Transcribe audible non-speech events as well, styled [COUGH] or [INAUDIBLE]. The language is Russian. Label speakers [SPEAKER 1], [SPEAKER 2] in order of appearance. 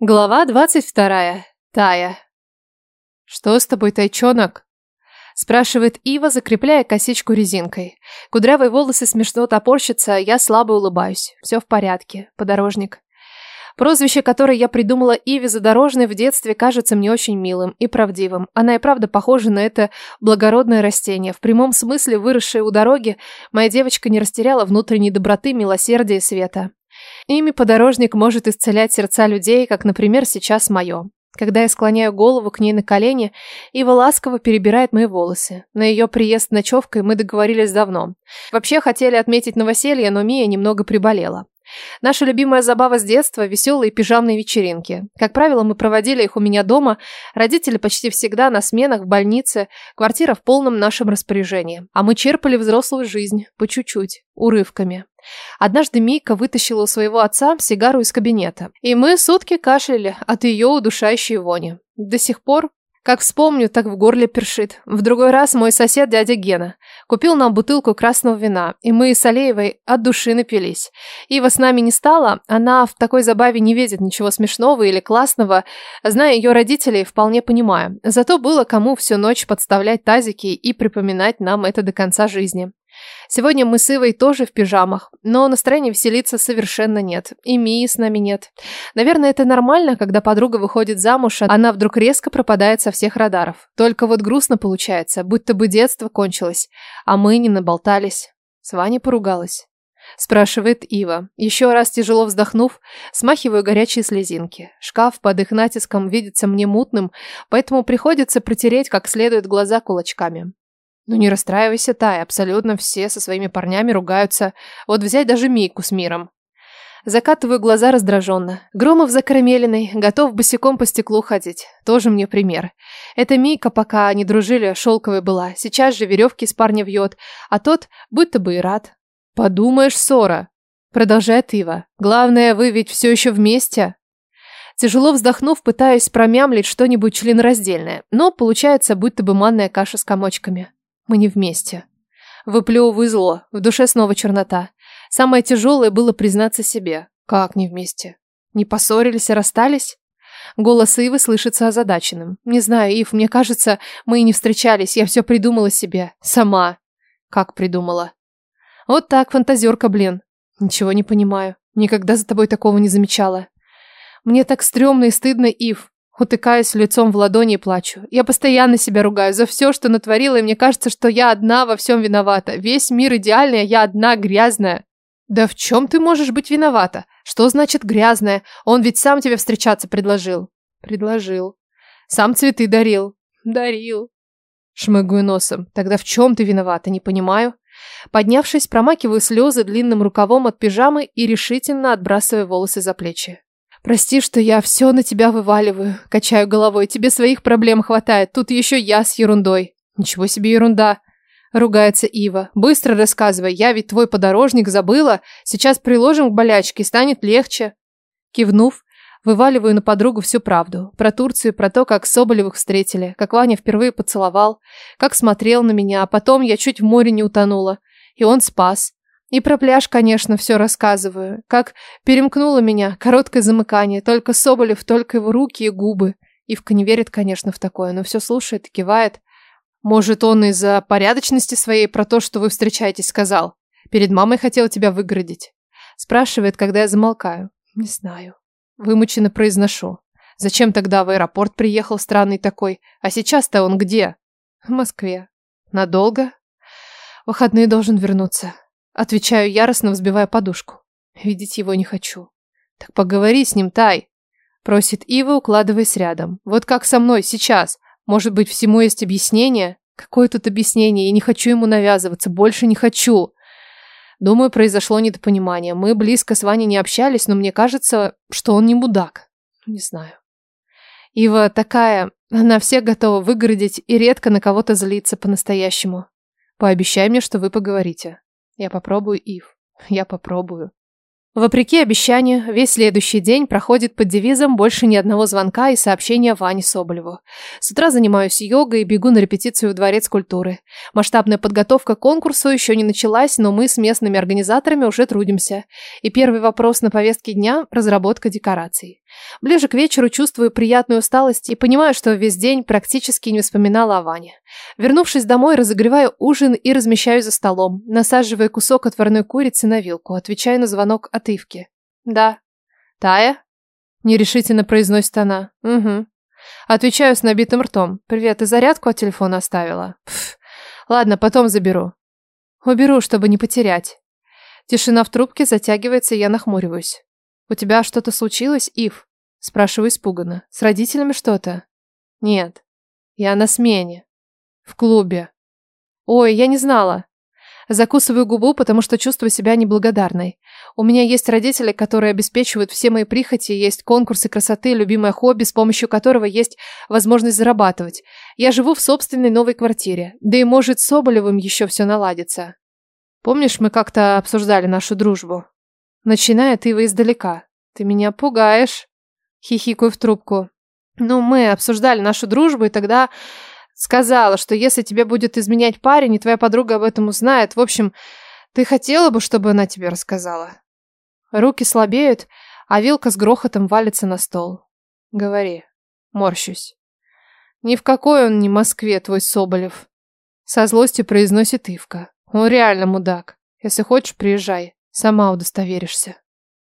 [SPEAKER 1] Глава двадцать вторая. Тая. «Что с тобой, тайчонок?» Спрашивает Ива, закрепляя косичку резинкой. Кудрявые волосы смешно топорщатся, а я слабо улыбаюсь. Все в порядке. Подорожник. Прозвище, которое я придумала Иве Задорожной в детстве, кажется мне очень милым и правдивым. Она и правда похожа на это благородное растение. В прямом смысле, выросшее у дороги, моя девочка не растеряла внутренней доброты, милосердия и света. Ими подорожник может исцелять сердца людей, как, например, сейчас мое. Когда я склоняю голову к ней на колени, Ива ласково перебирает мои волосы. На ее приезд ночевкой мы договорились давно. Вообще хотели отметить новоселье, но Мия немного приболела. Наша любимая забава с детства – веселые пижамные вечеринки. Как правило, мы проводили их у меня дома, родители почти всегда на сменах в больнице, квартира в полном нашем распоряжении. А мы черпали взрослую жизнь, по чуть-чуть, урывками. Однажды Мика вытащила у своего отца сигару из кабинета, и мы сутки кашляли от ее удушающей вони. До сих пор как вспомню, так в горле першит. В другой раз мой сосед, дядя Гена, купил нам бутылку красного вина, и мы с Алеевой от души напились. Ива с нами не стала, она в такой забаве не видит ничего смешного или классного, зная ее родителей, вполне понимаю. Зато было кому всю ночь подставлять тазики и припоминать нам это до конца жизни. Сегодня мы с Ивой тоже в пижамах, но настроения веселиться совершенно нет. И Мии с нами нет. Наверное, это нормально, когда подруга выходит замуж, а она вдруг резко пропадает со всех радаров. Только вот грустно получается, будто бы детство кончилось, а мы не наболтались. С Ваней поругалась. Спрашивает Ива. Еще раз тяжело вздохнув, смахиваю горячие слезинки. Шкаф под их натиском видится мне мутным, поэтому приходится протереть как следует глаза кулачками. Ну не расстраивайся, Тай, абсолютно все со своими парнями ругаются. Вот взять даже Мику с миром. Закатываю глаза раздраженно. Громов закарамеленный, готов босиком по стеклу ходить. Тоже мне пример. Эта Мика, пока они дружили, шелковой была. Сейчас же веревки с парня вьет, а тот будто бы и рад. Подумаешь, ссора. Продолжает Ива. Главное, вы ведь все еще вместе. Тяжело вздохнув, пытаюсь промямлить что-нибудь членораздельное, но получается будто бы манная каша с комочками. Мы не вместе. Выплевываю зло, в душе снова чернота. Самое тяжелое было признаться себе. Как не вместе? Не поссорились, а расстались? Голос Ивы слышится озадаченным. Не знаю, Ив, мне кажется, мы и не встречались, я все придумала себе. Сама. Как придумала? Вот так, фантазерка, блин. Ничего не понимаю. Никогда за тобой такого не замечала. Мне так стрёмно и стыдно, Ив. Утыкаюсь лицом в ладони и плачу. Я постоянно себя ругаю за все, что натворила, и мне кажется, что я одна во всем виновата. Весь мир идеальный, а я одна грязная. Да в чем ты можешь быть виновата? Что значит грязная? Он ведь сам тебе встречаться предложил. Предложил. Сам цветы дарил. Дарил. Шмыгаю носом. Тогда в чем ты виновата, не понимаю. Поднявшись, промакиваю слезы длинным рукавом от пижамы и решительно отбрасываю волосы за плечи. Прости, что я все на тебя вываливаю. Качаю головой. Тебе своих проблем хватает. Тут еще я с ерундой. Ничего себе ерунда. Ругается Ива. Быстро рассказывай. Я ведь твой подорожник забыла. Сейчас приложим к болячке, станет легче. Кивнув, вываливаю на подругу всю правду. Про Турцию, про то, как Соболевых встретили, как Ваня впервые поцеловал, как смотрел на меня, а потом я чуть в море не утонула. И он спас. И про пляж, конечно, все рассказываю. Как перемкнуло меня короткое замыкание, только Соболев, только его руки и губы. Ивка не верит, конечно, в такое, но все слушает и кивает. Может, он из-за порядочности своей про то, что вы встречаетесь, сказал. Перед мамой хотел тебя выгородить. Спрашивает, когда я замолкаю. Не знаю. Вымученно произношу. Зачем тогда в аэропорт приехал странный такой? А сейчас-то он где? В Москве. Надолго? В выходные должен вернуться. Отвечаю яростно, взбивая подушку. Видеть его не хочу. Так поговори с ним, Тай. Просит Ива, укладываясь рядом. Вот как со мной сейчас. Может быть, всему есть объяснение? Какое тут объяснение? Я не хочу ему навязываться. Больше не хочу. Думаю, произошло недопонимание. Мы близко с Ваней не общались, но мне кажется, что он не мудак. Не знаю. Ива такая, она всех готова выгородить и редко на кого-то злиться по-настоящему. Пообещай мне, что вы поговорите. Я попробую, Ив. [LAUGHS] Я попробую. Вопреки обещанию, весь следующий день проходит под девизом «больше ни одного звонка и сообщения Ване Соболеву». С утра занимаюсь йогой и бегу на репетицию в Дворец культуры. Масштабная подготовка к конкурсу еще не началась, но мы с местными организаторами уже трудимся. И первый вопрос на повестке дня – разработка декораций. Ближе к вечеру чувствую приятную усталость и понимаю, что весь день практически не вспоминала о Ване. Вернувшись домой, разогреваю ужин и размещаю за столом, насаживая кусок отварной курицы на вилку, отвечаю на звонок от Ивки. «Да». «Тая?» – нерешительно произносит она. «Угу». Отвечаю с набитым ртом. «Привет, ты зарядку от телефона оставила?» Пф. «Ладно, потом заберу». «Уберу, чтобы не потерять». Тишина в трубке затягивается, я нахмуриваюсь. «У тебя что-то случилось, Ив?» Спрашиваю испуганно. «С родителями что-то?» «Нет. Я на смене. В клубе. Ой, я не знала. Закусываю губу, потому что чувствую себя неблагодарной. У меня есть родители, которые обеспечивают все мои прихоти, есть конкурсы красоты, любимое хобби, с помощью которого есть возможность зарабатывать. Я живу в собственной новой квартире. Да и может с Соболевым еще все наладится. Помнишь, мы как-то обсуждали нашу дружбу? Начинает Ива издалека. Ты меня пугаешь. Хихикаю в трубку. Ну, мы обсуждали нашу дружбу, и тогда сказала, что если тебе будет изменять парень, и твоя подруга об этом узнает, в общем, ты хотела бы, чтобы она тебе рассказала? Руки слабеют, а вилка с грохотом валится на стол. Говори. Морщусь. Ни в какой он не Москве, твой Соболев. Со злостью произносит Ивка. Он реально мудак. Если хочешь, приезжай. Сама удостоверишься.